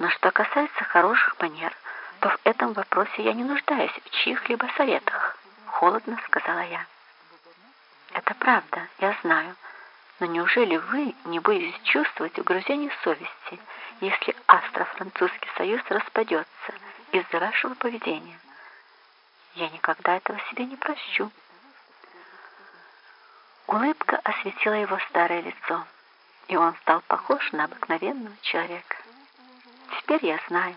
Но что касается хороших манер, то в этом вопросе я не нуждаюсь в чьих-либо советах, холодно сказала я. Это правда, я знаю. Но неужели вы не будете чувствовать угрызение совести, если Астро-Французский союз распадется из-за вашего поведения? Я никогда этого себе не прощу. Улыбка осветила его старое лицо, и он стал похож на обыкновенного человека. Теперь я знаю,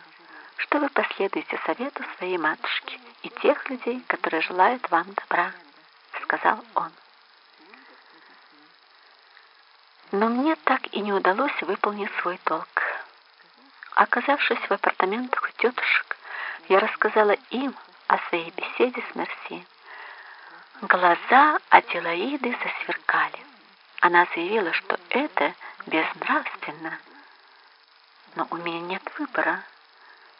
что вы последуете совету своей матушки и тех людей, которые желают вам добра, сказал он. Но мне так и не удалось выполнить свой долг. Оказавшись в апартаментах у тетушек, я рассказала им о своей беседе с Мерси. Глаза Аделаиды засверкали. Она заявила, что это безнравственно. Но у меня нет выбора.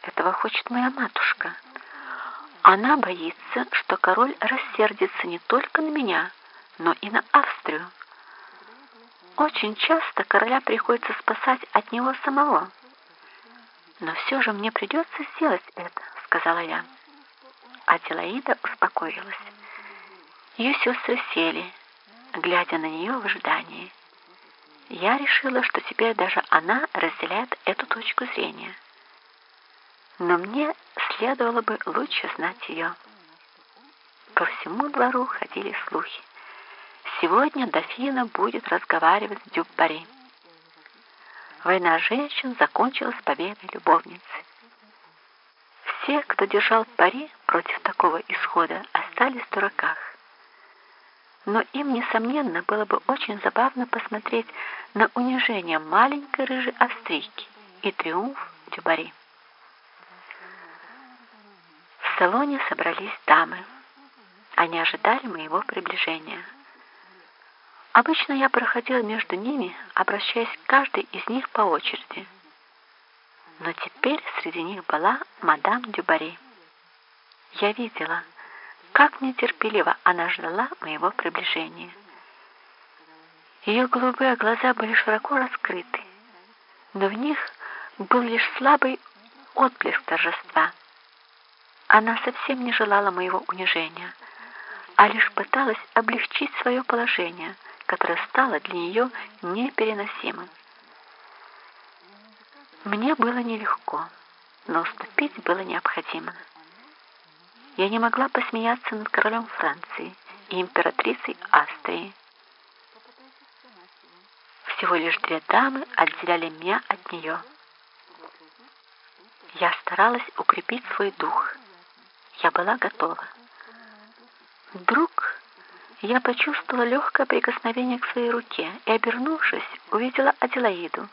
Этого хочет моя матушка. Она боится, что король рассердится не только на меня, но и на Австрию. Очень часто короля приходится спасать от него самого. Но все же мне придется сделать это, сказала я. А Делаида успокоилась. Ее сестры сели, глядя на нее в ожидании. Я решила, что теперь даже она разделяет эту точку зрения. Но мне следовало бы лучше знать ее. По всему двору ходили слухи. Сегодня дофина будет разговаривать с Дюббари. Война женщин закончилась победой любовницы. Все, кто держал пари против такого исхода, остались в дураках. Но им, несомненно, было бы очень забавно посмотреть на унижение маленькой рыжей австрийки и триумф Дюбари. В салоне собрались дамы. Они ожидали моего приближения. Обычно я проходила между ними, обращаясь к каждой из них по очереди. Но теперь среди них была мадам Дюбари. Я видела, как нетерпеливо она ждала моего приближения. Ее голубые глаза были широко раскрыты, но в них был лишь слабый отблеск торжества. Она совсем не желала моего унижения, а лишь пыталась облегчить свое положение — которое стало для нее непереносимым. Мне было нелегко, но уступить было необходимо. Я не могла посмеяться над королем Франции и императрицей Австрии. Всего лишь две дамы отделяли меня от нее. Я старалась укрепить свой дух. Я была готова. Вдруг я почувствовала легкое прикосновение к своей руке и, обернувшись, увидела Аделаиду.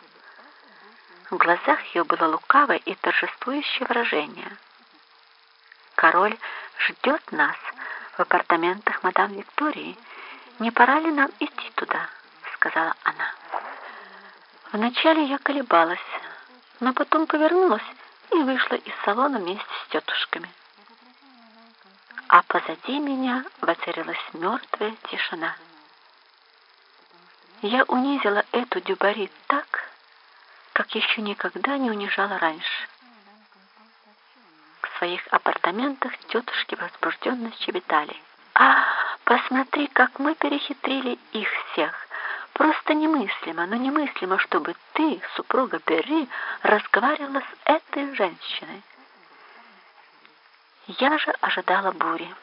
В глазах ее было лукавое и торжествующее выражение. «Король ждет нас в апартаментах мадам Виктории. Не пора ли нам идти туда?» — сказала она. Вначале я колебалась, но потом повернулась и вышла из салона вместе с тетушками а позади меня воцарилась мертвая тишина. Я унизила эту дюбари так, как еще никогда не унижала раньше. Своих апартаментах тетушки возбужденно щебетали. «А, посмотри, как мы перехитрили их всех! Просто немыслимо, но немыслимо, чтобы ты, супруга Берри, разговаривала с этой женщиной. Я же ожидала бури,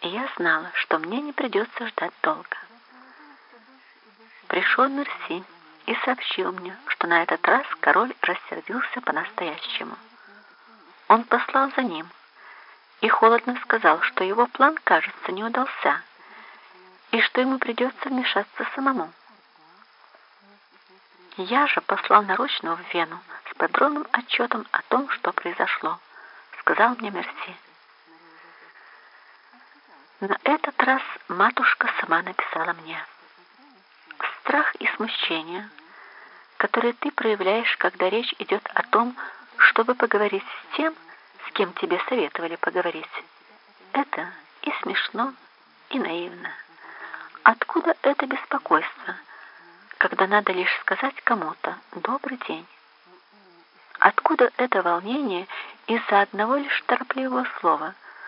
и я знала, что мне не придется ждать долго. Пришел Мерси и сообщил мне, что на этот раз король рассердился по-настоящему. Он послал за ним и холодно сказал, что его план, кажется, не удался, и что ему придется вмешаться самому. Я же послал нарочного в Вену с подробным отчетом о том, что произошло сказал мне Мерси. На этот раз матушка сама написала мне. Страх и смущение, которые ты проявляешь, когда речь идет о том, чтобы поговорить с тем, с кем тебе советовали поговорить. Это и смешно, и наивно. Откуда это беспокойство, когда надо лишь сказать кому-то «добрый день»? Откуда это волнение из-за одного лишь торопливого слова –